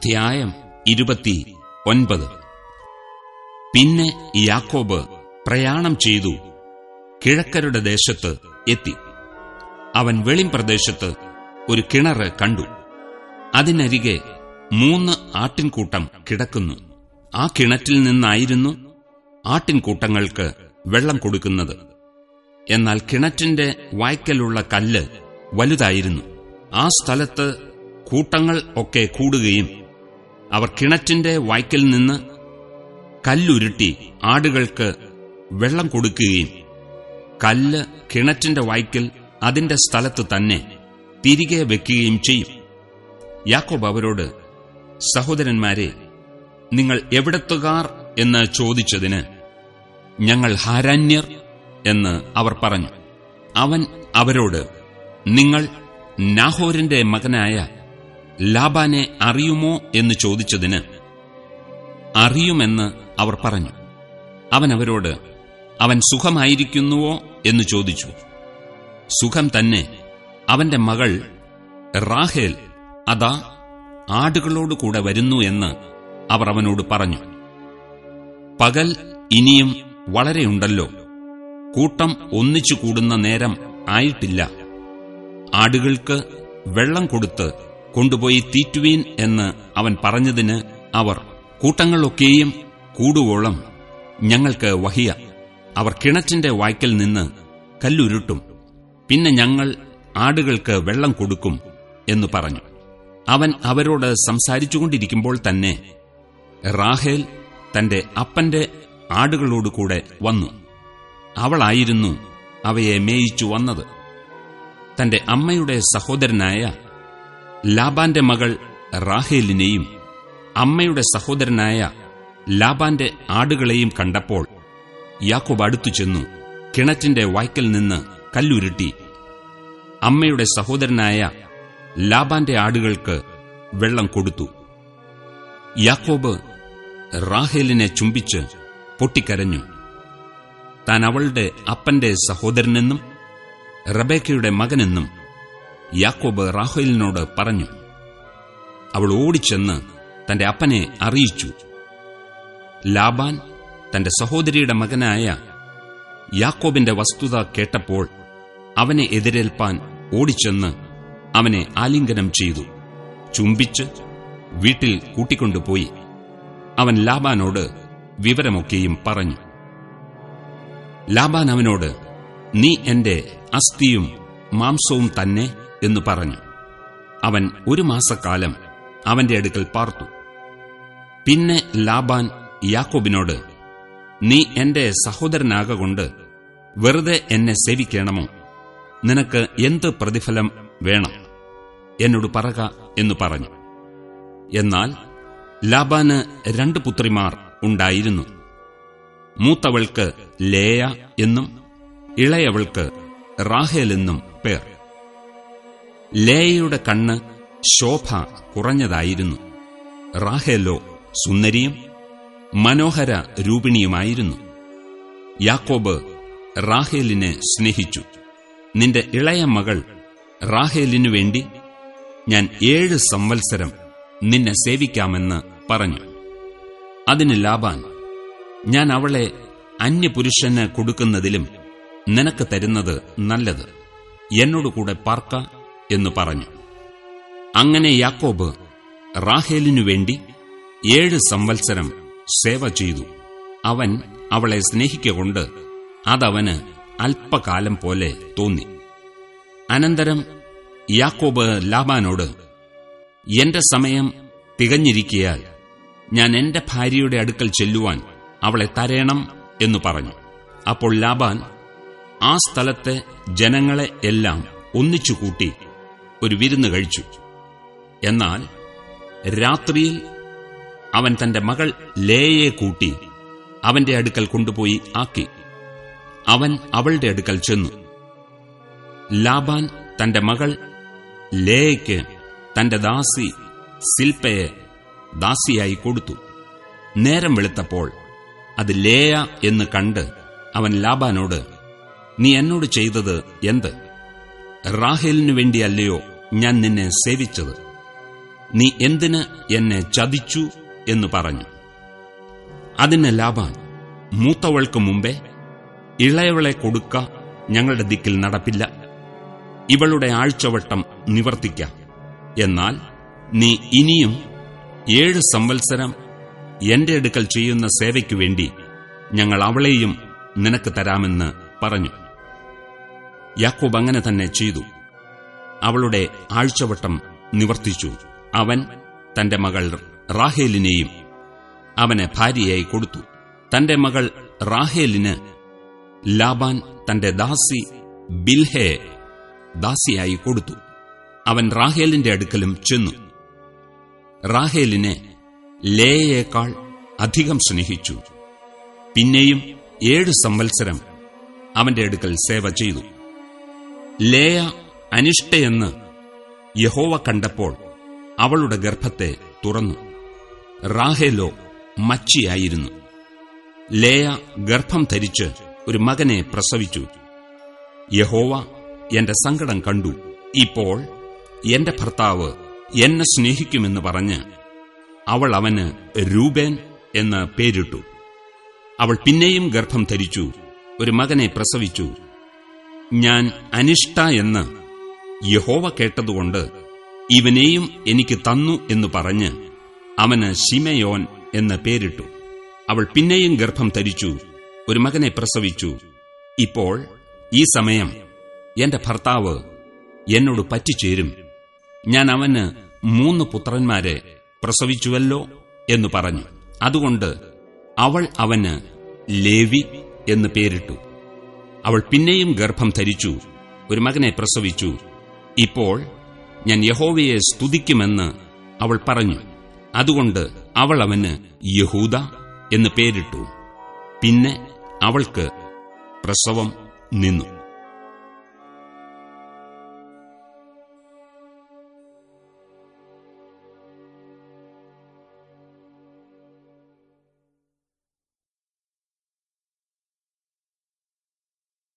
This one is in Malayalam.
അധ്യായം ഇരുപത്തി ഒൻപത്. പിന്നെ യാക്കോബ് പ്രയാണം ചെയ്തു കിഴക്കരുടെ ദേശത്ത് എത്തി. അവൻ വെളിംപ്രദേശത്ത് ഒരു കിണറ് കണ്ടു. അതിനരികെ മൂന്ന് ആട്ടിൻകൂട്ടം കിടക്കുന്നു. ആ കിണറ്റിൽ നിന്നായിരുന്നു ആട്ടിൻകൂട്ടങ്ങൾക്ക് വെള്ളം കൊടുക്കുന്നത്. എന്നാൽ കിണറ്റിന്റെ വായ്ക്കലുള്ള കല്ല് വലുതായിരുന്നു. ആ സ്ഥലത്ത് കൂട്ടങ്ങൾ ഒക്കെ കൂടുകയും അവർ കിണറ്റിന്റെ വായ്ക്കൽ നിന്ന് കല്ലുരുട്ടി ആടുകൾക്ക് വെള്ളം കൊടുക്കുകയും കല്ല് കിണറ്റിന്റെ വായ്ക്കൽ അതിന്റെ സ്ഥലത്ത് തന്നെ തിരികെ വെക്കുകയും ചെയ്യും. യാക്കോബ് അവരോട് സഹോദരന്മാരെ നിങ്ങൾ എവിടത്തുകാർ എന്ന് ചോദിച്ചതിന് ഞങ്ങൾ ഹാരാന്യർ എന്ന് അവർ പറഞ്ഞു. അവൻ അവരോട് നിങ്ങൾ നാഹോരിന്റെ മകനായ ലാബാനെ അറിയുമോ എന്ന് ചോദിച്ചതിന് അറിയുമെന്ന് അവർ പറഞ്ഞു. അവൻ അവരോട് അവൻ സുഖമായിരിക്കുന്നുവോ? എന്ന് ചോദിച്ചു. സുഖം തന്നെ അവന്റെ മകൾ റാഹേൽ അതാ ആടുകളോടുകൂടെ വരുന്നു എന്ന് അവർ അവനോട് പറഞ്ഞു. പകൽ ഇനിയും വളരെയുണ്ടല്ലോ. കൂട്ടം ഒന്നിച്ചു കൂടുന്ന നേരം ആയിട്ടില്ല. ആടുകൾക്ക് വെള്ളം കൊടുത്ത് കൊണ്ടുപോയി തീറ്റുവീൻ എന്ന് അവൻ പറഞ്ഞതിന് അവർ കൂട്ടങ്ങളൊക്കെയും കൂടുവോളം ഞങ്ങൾക്ക് വഹിയ. അവർ കിണറ്റിന്റെ വായ്ക്കൽ നിന്ന് കല്ലുരുട്ടും. പിന്നെ ഞങ്ങൾ ആടുകൾക്ക് വെള്ളം കൊടുക്കും എന്നു പറഞ്ഞു. അവൻ അവരോട് സംസാരിച്ചുകൊണ്ടിരിക്കുമ്പോൾ തന്നെ റാഹേൽ തന്റെ അപ്പന്റെ ആടുകളോടുകൂടെ വന്നു. അവളായിരുന്നു അവയെ മേയിച്ചു വന്നത്. തന്റെ അമ്മയുടെ സഹോദരനായ ലാബാന്റെ മകൾ റാഹേലിനെയും അമ്മയുടെ സഹോദരനായ ലാബാന്റെ ആടുകളെയും കണ്ടപ്പോൾ യാക്കോബ് അടുത്തു ചെന്നു കിണറ്റിന്റെ വായ്ക്കൽ നിന്ന് കല്ലുരുട്ടി. അമ്മയുടെ സഹോദരനായ ലാബാന്റെ ആടുകൾക്ക് വെള്ളം കൊടുത്തു. യാക്കോബ് റാഹേലിനെ ചുംബിച്ച് പൊട്ടിക്കരഞ്ഞു. താൻ അവളുടെ അപ്പന്റെ സഹോദരനെന്നും റബേക്കയുടെ മകനെന്നും യാക്കോബ് റാഹേലിനോട് പറഞ്ഞു അവൾ ഓടിച്ചെന്ന് തന്റെ അപ്പനെ അറിയിച്ചു. ലാബാൻ തന്റെ സഹോദരിയുടെ മകനായ യാക്കോബിന്റെ വസ്തുത കേട്ടപ്പോൾ അവനെ എതിരേൽപ്പാൻ ഓടിച്ചെന്ന് അവനെ ആലിംഗനം ചെയ്തു. ചുംബിച്ച് വീട്ടിൽ കൂട്ടിക്കൊണ്ടുപോയി. അവൻ ലാബാനോട് വിവരമൊക്കെയും പറഞ്ഞു. ലാബാൻ അവനോട് നീ എന്റെ അസ്ഥിയും മാംസവും തന്നെ എന്ന് പറഞ്ഞു. അവൻ ഒരു മാസക്കാലം അവന്റെ അടുക്കൽ പാർത്തു. പിന്നെ ലാബാൻ യാക്കോബിനോട് നീ എന്റെ സഹോദരനാകൊണ്ട് വെറുതെ എന്നെ സേവിക്കണമോ? നിനക്ക് എന്ത് പ്രതിഫലം വേണം? എന്നോട് പറക എന്നു പറഞ്ഞു. എന്നാൽ ലാബാന് രണ്ട് പുത്രിമാർ ഉണ്ടായിരുന്നു. മൂത്തവൾക്ക് ലേയ എന്നും ഇളയവൾക്ക് റാഹേൽ എന്നും പേർ. ലേയയുടെ കണ്ണ് ശോഭ കുറഞ്ഞതായിരുന്നു. റാഹേലോ സുന്ദരിയും മനോഹര രൂപിണിയുമായിരുന്നു. യാക്കോബ് റാഹേലിനെ സ്നേഹിച്ചു. നിന്റെ ഇളയ മകൾ റാഹേലിനു വേണ്ടി ഞാൻ ഏഴ് സംവത്സരം നിന്നെ സേവിക്കാമെന്ന് പറഞ്ഞു. അതിന് ലാബാൻ ഞാൻ അവളെ അന്യപുരുഷന് കൊടുക്കുന്നതിലും നിനക്ക് തരുന്നത് നല്ലത്. എന്നോടുകൂടെ പാർക്ക എന്ന് പറഞ്ഞു. അങ്ങനെ യാക്കോബ് റാഹേലിനു വേണ്ടി ഏഴ് സംവത്സരം സേവ ചെയ്തു. അവൻ അവളെ സ്നേഹിക്കൊണ്ട് അതവന് അല്പകാലം പോലെ തോന്നി. അനന്തരം യാക്കോബ് ലാബാനോട് എന്റെ സമയം തികഞ്ഞിരിക്കയാൽ ഞാൻ എന്റെ ഭാര്യയുടെ അടുക്കൽ ചെല്ലുവാൻ അവളെ തരേണം എന്നു പറഞ്ഞു. അപ്പോൾ ലാബാൻ ആ സ്ഥലത്തെ ജനങ്ങളെ എല്ലാം ഒന്നിച്ചുകൂട്ടി ഒരു വിരുന്ന് കഴിച്ചു. എന്നാൽ രാത്രിയിൽ അവൻ തന്റെ മകൾ ലേയെ കൂട്ടി അവന്റെ അടുക്കൽ കൊണ്ടുപോയി ആക്കി. അവൻ അവളുടെ അടുക്കൽ ചെന്നു. ലാബാൻ തന്റെ മകൾ ലേയ്ക്ക് തന്റെ ദാസി സിൽപ്പയെ ദാസിയായി കൊടുത്തു. നേരം വെളുത്തപ്പോൾ അത് ലേയ എന്ന് കണ്ട് അവൻ ലാബാനോട് നീ എന്നോട് ചെയ്തത് എന്ത്? റാഹേലിനു വേണ്ടിയല്ലയോ ഞാൻ നിന്നെ സേവിച്ചത്. നീ എന്തിന് എന്നെ ചതിച്ചു എന്ന് പറഞ്ഞു. അതിന് ലാബാൻ മൂത്തവൾക്ക് മുമ്പേ ഇളയവളെ കൊടുക്ക ഞങ്ങളുടെ ദിക്കിൽ നടപ്പില്ല. ഇവളുടെ ആഴ്ചവട്ടം നിവർത്തിക്ക. എന്നാൽ നീ ഇനിയും ഏഴ് സംവത്സരം എന്റെ അടുക്കൽ ചെയ്യുന്ന സേവയ്ക്കു വേണ്ടി ഞങ്ങൾ അവളെയും നിനക്ക് തരാമെന്ന് പറഞ്ഞു. യാക്കോബ് അങ്ങനെ തന്നെ ചെയ്തു. അവളുടെ ആഴ്ചവട്ടം നിവർത്തിച്ചു. അവൻ തന്റെ മകൾ റാഹേലിനെയും അവന് ഭാര്യയായി കൊടുത്തു. തന്റെ മകൾ റാഹേലിന് ലാബാൻ തന്റെ ദാസി ബിൽഹെ ദാസിയായി കൊടുത്തു. അവൻ റാഹേലിന്റെ അടുക്കലും ചെന്നു. റാഹേലിനെ ലേയേക്കാൾ അധികം സ്നേഹിച്ചു. പിന്നെയും ഏഴ് സംവത്സരം അവന്റെ അടുക്കൽ സേവ ചെയ്തു. ലേയ അനിഷ്ടയെന്ന് യഹോവ കണ്ടപ്പോൾ അവളുടെ ഗർഭത്തെ തുറന്നു. റാഹേലോ മച്ചിയായിരുന്നു. ലേയ ഗർഭം ധരിച്ച് ഒരു മകനെ പ്രസവിച്ചു. യഹോവ എന്റെ സങ്കടം കണ്ടു. ഇപ്പോൾ എന്റെ ഭർത്താവ് എന്നെ സ്നേഹിക്കുമെന്ന് പറഞ്ഞ് അവൾ അവന് രൂപേൻ എന്ന് പേരിട്ടു. അവൾ പിന്നെയും ഗർഭം ധരിച്ചു ഒരു മകനെ പ്രസവിച്ചു. ഞാൻ അനിഷ്ട എന്ന് യഹോവ കേട്ടതുകൊണ്ട് ഇവനെയും എനിക്ക് തന്നു എന്ന് പറഞ്ഞ് അവന് ശിമയോൻ എന്ന് പേരിട്ടു. അവൾ പിന്നെയും ഗർഭം ധരിച്ചു ഒരു മകനെ പ്രസവിച്ചു. ഇപ്പോൾ ഈ സമയം എന്റെ ഭർത്താവ് എന്നോട് പറ്റിച്ചേരും. ഞാൻ അവന് മൂന്ന് പുത്രന്മാരെ പ്രസവിച്ചുവല്ലോ എന്ന് പറഞ്ഞു. അതുകൊണ്ട് അവൾ അവന് ലേവി എന്ന് പേരിട്ടു. അവൾ പിന്നെയും ഗർഭം ധരിച്ചു ഒരു മകനെ പ്രസവിച്ചു. ഇപ്പോൾ ഞാൻ യഹോവയെ സ്തുതിക്കുമെന്ന് അവൾ പറഞ്ഞു. അതുകൊണ്ട് അവൾ അവന് യഹൂദ എന്ന് പേരിട്ടു. പിന്നെ അവൾക്ക് പ്രസവം നിന്നു.